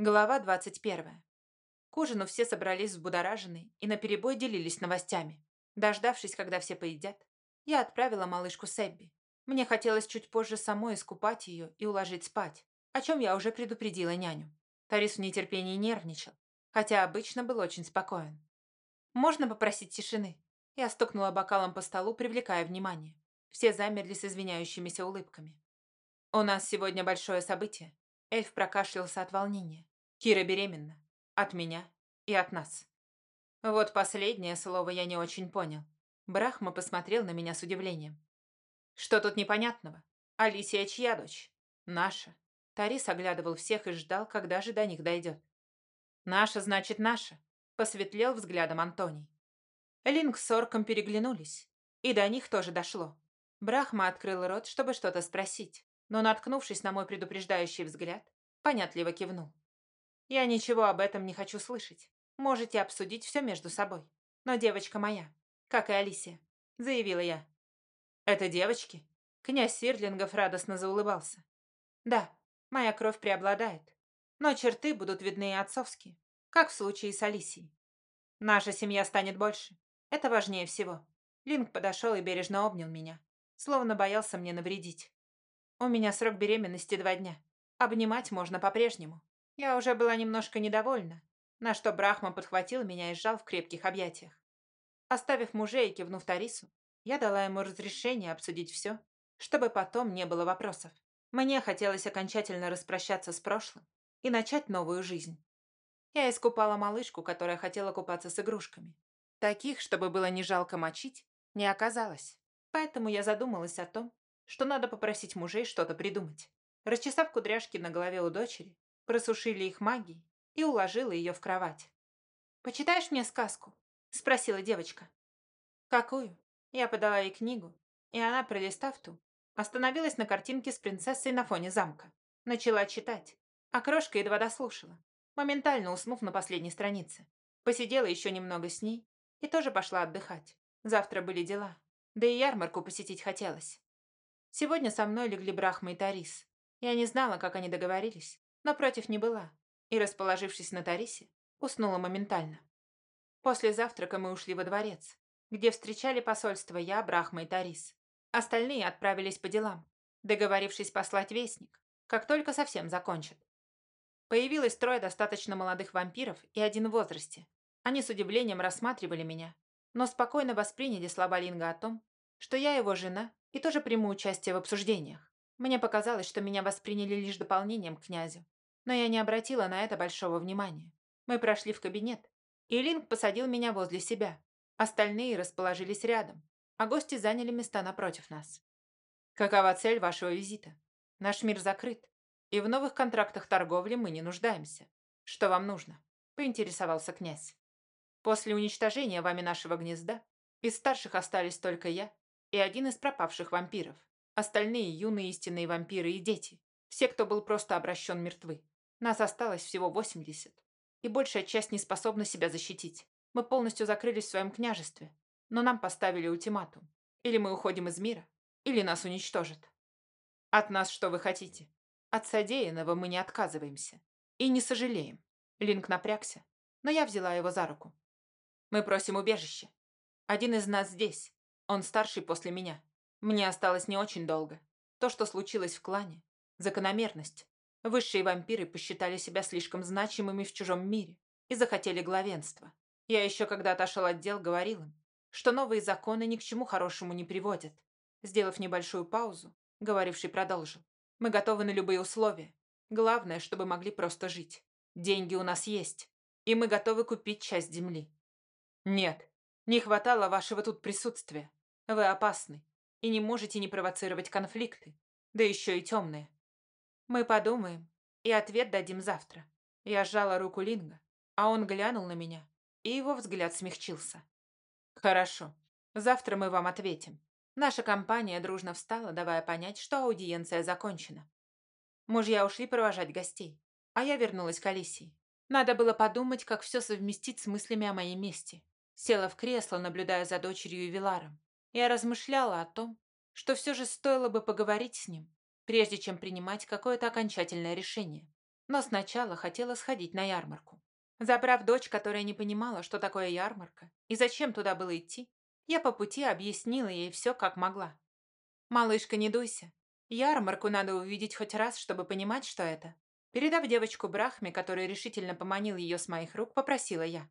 Глава 21. К ужину все собрались взбудораженные и наперебой делились новостями. Дождавшись, когда все поедят, я отправила малышку Себби. Мне хотелось чуть позже самой искупать ее и уложить спать, о чем я уже предупредила няню. Тарис в нетерпении нервничал, хотя обычно был очень спокоен. «Можно попросить тишины?» Я стукнула бокалом по столу, привлекая внимание. Все замерли с извиняющимися улыбками. «У нас сегодня большое событие». Эльф прокашлялся от волнения. «Кира беременна. От меня и от нас». Вот последнее слово я не очень понял. Брахма посмотрел на меня с удивлением. «Что тут непонятного? Алисия чья дочь?» «Наша». Тарис оглядывал всех и ждал, когда же до них дойдет. «Наша значит наша», — посветлел взглядом Антоний. Линк с Орком переглянулись, и до них тоже дошло. Брахма открыл рот, чтобы что-то спросить, но, наткнувшись на мой предупреждающий взгляд, понятливо кивнул. «Я ничего об этом не хочу слышать. Можете обсудить все между собой. Но девочка моя, как и Алисия», — заявила я. «Это девочки?» Князь Сирлингов радостно заулыбался. «Да, моя кровь преобладает, но черты будут видны и отцовские, как в случае с Алисией. Наша семья станет больше, это важнее всего. Линк подошел и бережно обнял меня, словно боялся мне навредить. У меня срок беременности два дня. Обнимать можно по-прежнему. Я уже была немножко недовольна, на что Брахма подхватил меня и сжал в крепких объятиях. Оставив мужей и кивнув Тарису, я дала ему разрешение обсудить все, чтобы потом не было вопросов. Мне хотелось окончательно распрощаться с прошлым и начать новую жизнь. Я искупала малышку, которая хотела купаться с игрушками. Таких, чтобы было не жалко мочить, не оказалось. Поэтому я задумалась о том, что надо попросить мужей что-то придумать. Расчесав кудряшки на голове у дочери, просушили их магией и уложила ее в кровать. «Почитаешь мне сказку?» – спросила девочка. «Какую?» Я подала ей книгу, и она, пролистав ту, остановилась на картинке с принцессой на фоне замка. Начала читать, а крошка едва дослушала, моментально уснув на последней странице. Посидела еще немного с ней и тоже пошла отдыхать. Завтра были дела. Да и ярмарку посетить хотелось. Сегодня со мной легли Брахма и Тарис. Я не знала, как они договорились, но против не была. И, расположившись на Тарисе, уснула моментально. После завтрака мы ушли во дворец, где встречали посольство я, Брахма и Тарис. Остальные отправились по делам, договорившись послать вестник, как только совсем закончат. Появилось трое достаточно молодых вампиров и один в возрасте, они с удивлением рассматривали меня, но спокойно восприняли слова Линга о том, что я его жена и тоже приму участие в обсуждениях. Мне показалось, что меня восприняли лишь дополнением к князю, но я не обратила на это большого внимания. Мы прошли в кабинет, и Линг посадил меня возле себя. Остальные расположились рядом, а гости заняли места напротив нас. Какова цель вашего визита? Наш мир закрыт, и в новых контрактах торговли мы не нуждаемся. Что вам нужно? Поинтересовался князь. После уничтожения вами нашего гнезда из старших остались только я и один из пропавших вампиров. Остальные юные истинные вампиры и дети. Все, кто был просто обращен мертвы. Нас осталось всего 80. И большая часть не способна себя защитить. Мы полностью закрылись в своем княжестве. Но нам поставили ультиматум. Или мы уходим из мира, или нас уничтожат. От нас что вы хотите? От содеянного мы не отказываемся. И не сожалеем. Линк напрягся, но я взяла его за руку. Мы просим убежище. Один из нас здесь. Он старший после меня. Мне осталось не очень долго. То, что случилось в клане. Закономерность. Высшие вампиры посчитали себя слишком значимыми в чужом мире и захотели главенства. Я еще когда отошел от дел, говорил им, что новые законы ни к чему хорошему не приводят. Сделав небольшую паузу, говоривший продолжил. Мы готовы на любые условия. Главное, чтобы могли просто жить. Деньги у нас есть, и мы готовы купить часть земли. «Нет, не хватало вашего тут присутствия. Вы опасны и не можете не провоцировать конфликты, да еще и темные. Мы подумаем и ответ дадим завтра». Я сжала руку Линга, а он глянул на меня, и его взгляд смягчился. «Хорошо, завтра мы вам ответим». Наша компания дружно встала, давая понять, что аудиенция закончена. Мужья ушли провожать гостей, а я вернулась к Алисии. Надо было подумать, как все совместить с мыслями о моей мести. Села в кресло, наблюдая за дочерью и Виларом. Я размышляла о том, что все же стоило бы поговорить с ним, прежде чем принимать какое-то окончательное решение. Но сначала хотела сходить на ярмарку. Забрав дочь, которая не понимала, что такое ярмарка и зачем туда было идти, я по пути объяснила ей все, как могла. «Малышка, не дуйся. Ярмарку надо увидеть хоть раз, чтобы понимать, что это». Передав девочку Брахме, который решительно поманил ее с моих рук, попросила я.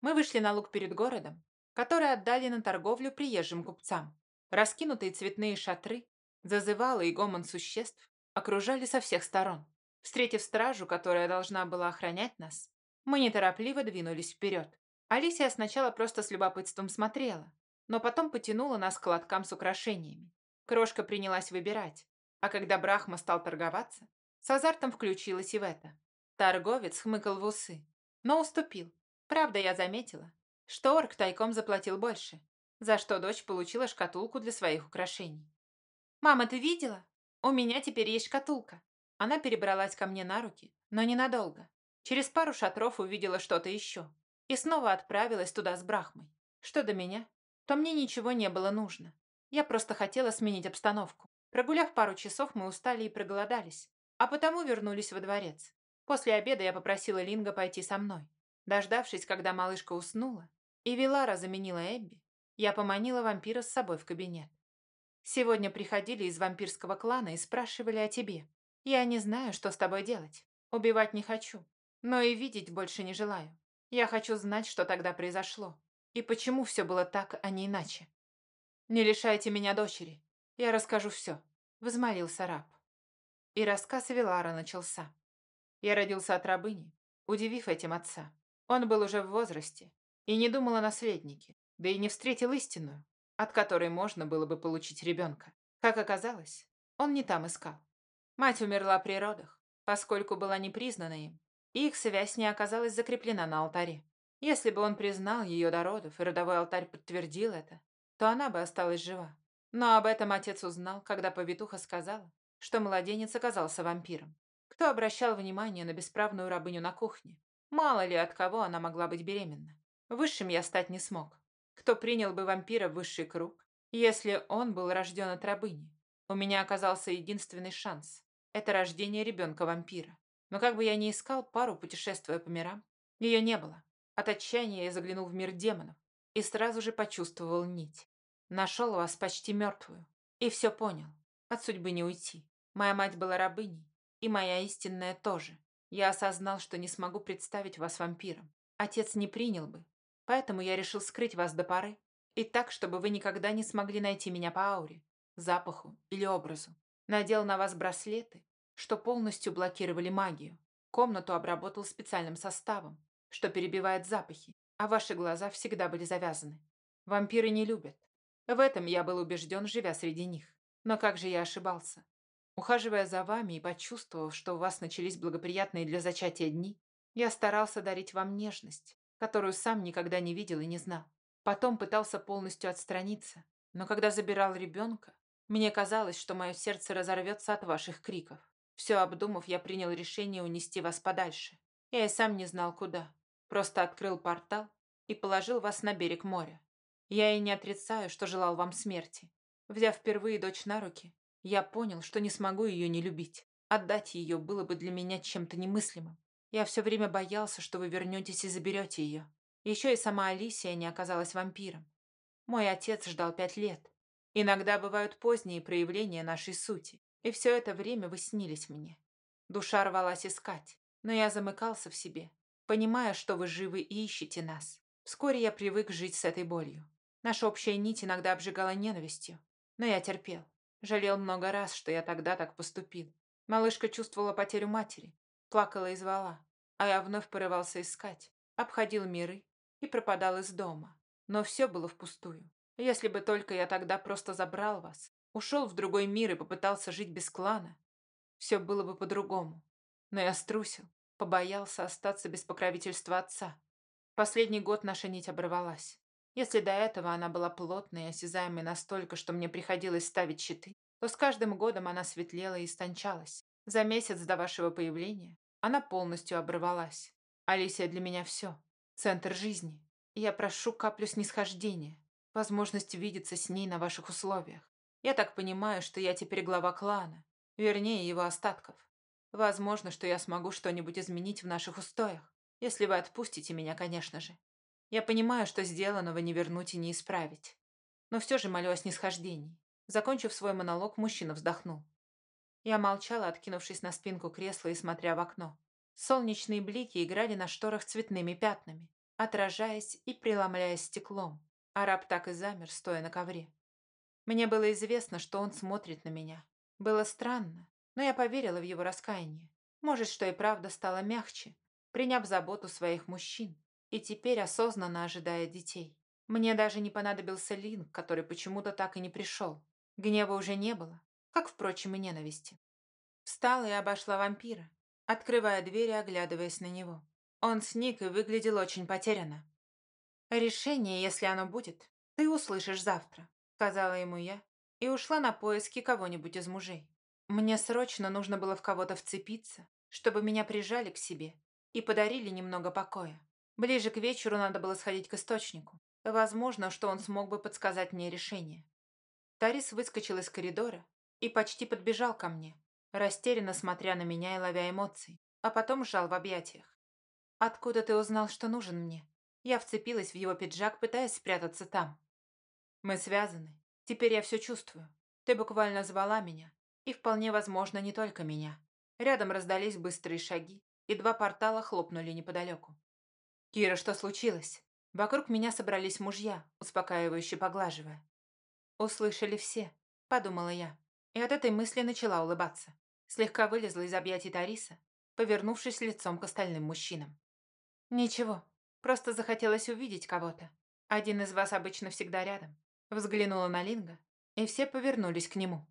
Мы вышли на луг перед городом, который отдали на торговлю приезжим купцам. Раскинутые цветные шатры, зазывалы и гомон существ окружали со всех сторон. Встретив стражу, которая должна была охранять нас, мы неторопливо двинулись вперед. Алисия сначала просто с любопытством смотрела, но потом потянула нас к лоткам с украшениями. Крошка принялась выбирать, а когда Брахма стал торговаться, с азартом включилась и в это. Торговец хмыкал в усы, но уступил. Правда, я заметила, что орк тайком заплатил больше, за что дочь получила шкатулку для своих украшений. «Мама, ты видела? У меня теперь есть шкатулка». Она перебралась ко мне на руки, но ненадолго. Через пару шатров увидела что-то еще и снова отправилась туда с Брахмой. Что до меня, то мне ничего не было нужно. Я просто хотела сменить обстановку. Прогуляв пару часов, мы устали и проголодались, а потому вернулись во дворец. После обеда я попросила Линга пойти со мной. Дождавшись, когда малышка уснула, и Вилара заменила Эбби, я поманила вампира с собой в кабинет. Сегодня приходили из вампирского клана и спрашивали о тебе. Я не знаю, что с тобой делать. Убивать не хочу, но и видеть больше не желаю. Я хочу знать, что тогда произошло, и почему все было так, а не иначе. Не лишайте меня дочери. Я расскажу все, взмолился раб. И рассказ Вилара начался. Я родился от рабыни, удивив этим отца. Он был уже в возрасте и не думал о наследнике, да и не встретил истинную, от которой можно было бы получить ребенка. Как оказалось, он не там искал. Мать умерла при родах, поскольку была не признана им, и их связь не оказалась закреплена на алтаре. Если бы он признал ее до родов, и родовой алтарь подтвердил это, то она бы осталась жива. Но об этом отец узнал, когда повитуха сказала, что младенец оказался вампиром. Кто обращал внимание на бесправную рабыню на кухне? Мало ли от кого она могла быть беременна. Высшим я стать не смог кто принял бы вампира в высший круг, если он был рожден от рабыни. У меня оказался единственный шанс. Это рождение ребенка-вампира. Но как бы я ни искал пару, путешествуя по мирам, ее не было. От отчаяния я заглянул в мир демонов и сразу же почувствовал нить. Нашел вас почти мертвую. И все понял. От судьбы не уйти. Моя мать была рабыней, и моя истинная тоже. Я осознал, что не смогу представить вас вампиром. Отец не принял бы, Поэтому я решил скрыть вас до поры. И так, чтобы вы никогда не смогли найти меня по ауре, запаху или образу. Надел на вас браслеты, что полностью блокировали магию. Комнату обработал специальным составом, что перебивает запахи, а ваши глаза всегда были завязаны. Вампиры не любят. В этом я был убежден, живя среди них. Но как же я ошибался? Ухаживая за вами и почувствовав, что у вас начались благоприятные для зачатия дни, я старался дарить вам нежность, которую сам никогда не видел и не знал. Потом пытался полностью отстраниться, но когда забирал ребенка, мне казалось, что мое сердце разорвется от ваших криков. Все обдумав, я принял решение унести вас подальше. Я и сам не знал, куда. Просто открыл портал и положил вас на берег моря. Я и не отрицаю, что желал вам смерти. Взяв впервые дочь на руки, я понял, что не смогу ее не любить. Отдать ее было бы для меня чем-то немыслимым. Я все время боялся, что вы вернетесь и заберете ее. Еще и сама Алисия не оказалась вампиром. Мой отец ждал пять лет. Иногда бывают поздние проявления нашей сути. И все это время вы снились мне. Душа рвалась искать, но я замыкался в себе, понимая, что вы живы и ищете нас. Вскоре я привык жить с этой болью. Наша общая нить иногда обжигала ненавистью, но я терпел. Жалел много раз, что я тогда так поступил. Малышка чувствовала потерю матери, Плакала и звала, а я вновь порывался искать, обходил миры и пропадал из дома. Но все было впустую. Если бы только я тогда просто забрал вас, ушел в другой мир и попытался жить без клана, все было бы по-другому. Но я струсил, побоялся остаться без покровительства отца. Последний год наша нить оборвалась. Если до этого она была плотной и осязаемой настолько, что мне приходилось ставить щиты, то с каждым годом она светлела и истончалась. За месяц до вашего появления она полностью оборвалась. Алисия для меня все. Центр жизни. я прошу каплю снисхождения. Возможность видеться с ней на ваших условиях. Я так понимаю, что я теперь глава клана. Вернее, его остатков. Возможно, что я смогу что-нибудь изменить в наших устоях, если вы отпустите меня, конечно же. Я понимаю, что сделанного не вернуть и не исправить. Но все же молю о снисхождении. Закончив свой монолог, мужчина вздохнул. Я молчала, откинувшись на спинку кресла и смотря в окно. Солнечные блики играли на шторах цветными пятнами, отражаясь и преломляясь стеклом. Араб так и замер, стоя на ковре. Мне было известно, что он смотрит на меня. Было странно, но я поверила в его раскаяние. Может, что и правда стало мягче, приняв заботу своих мужчин и теперь осознанно ожидая детей. Мне даже не понадобился Линк, который почему-то так и не пришел. Гнева уже не было, как, впрочем, и ненависти. Встала и обошла вампира, открывая дверь и оглядываясь на него. Он сник и выглядел очень потерянно. «Решение, если оно будет, ты услышишь завтра», — сказала ему я и ушла на поиски кого-нибудь из мужей. Мне срочно нужно было в кого-то вцепиться, чтобы меня прижали к себе и подарили немного покоя. Ближе к вечеру надо было сходить к источнику. Возможно, что он смог бы подсказать мне решение. Тарис выскочил из коридора и почти подбежал ко мне, растерянно смотря на меня и ловя эмоции, а потом сжал в объятиях. «Откуда ты узнал, что нужен мне?» Я вцепилась в его пиджак, пытаясь спрятаться там. «Мы связаны. Теперь я все чувствую. Ты буквально звала меня, и вполне возможно, не только меня. Рядом раздались быстрые шаги, и два портала хлопнули неподалеку. «Кира, что случилось?» Вокруг меня собрались мужья, успокаивающе поглаживая. «Услышали все», — подумала я, и от этой мысли начала улыбаться. Слегка вылезла из объятий Тариса, повернувшись лицом к остальным мужчинам. «Ничего, просто захотелось увидеть кого-то. Один из вас обычно всегда рядом». Взглянула на Линга, и все повернулись к нему.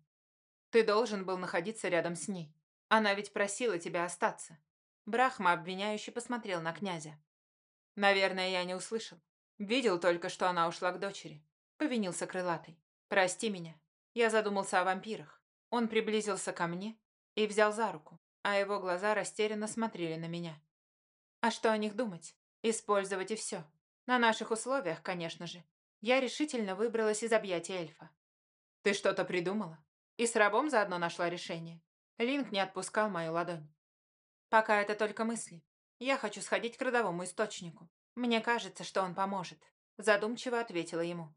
Ты должен был находиться рядом с ней. Она ведь просила тебя остаться. Брахма обвиняюще посмотрел на князя. Наверное, я не услышал. Видел только, что она ушла к дочери. Повинился крылатый. Прости меня. Я задумался о вампирах. Он приблизился ко мне и взял за руку, а его глаза растерянно смотрели на меня. А что о них думать? Использовать и все. На наших условиях, конечно же. Я решительно выбралась из объятия эльфа. Ты что-то придумала? И с рабом заодно нашла решение. Линк не отпускал мою ладонь. Пока это только мысли. Я хочу сходить к родовому источнику. Мне кажется, что он поможет. Задумчиво ответила ему.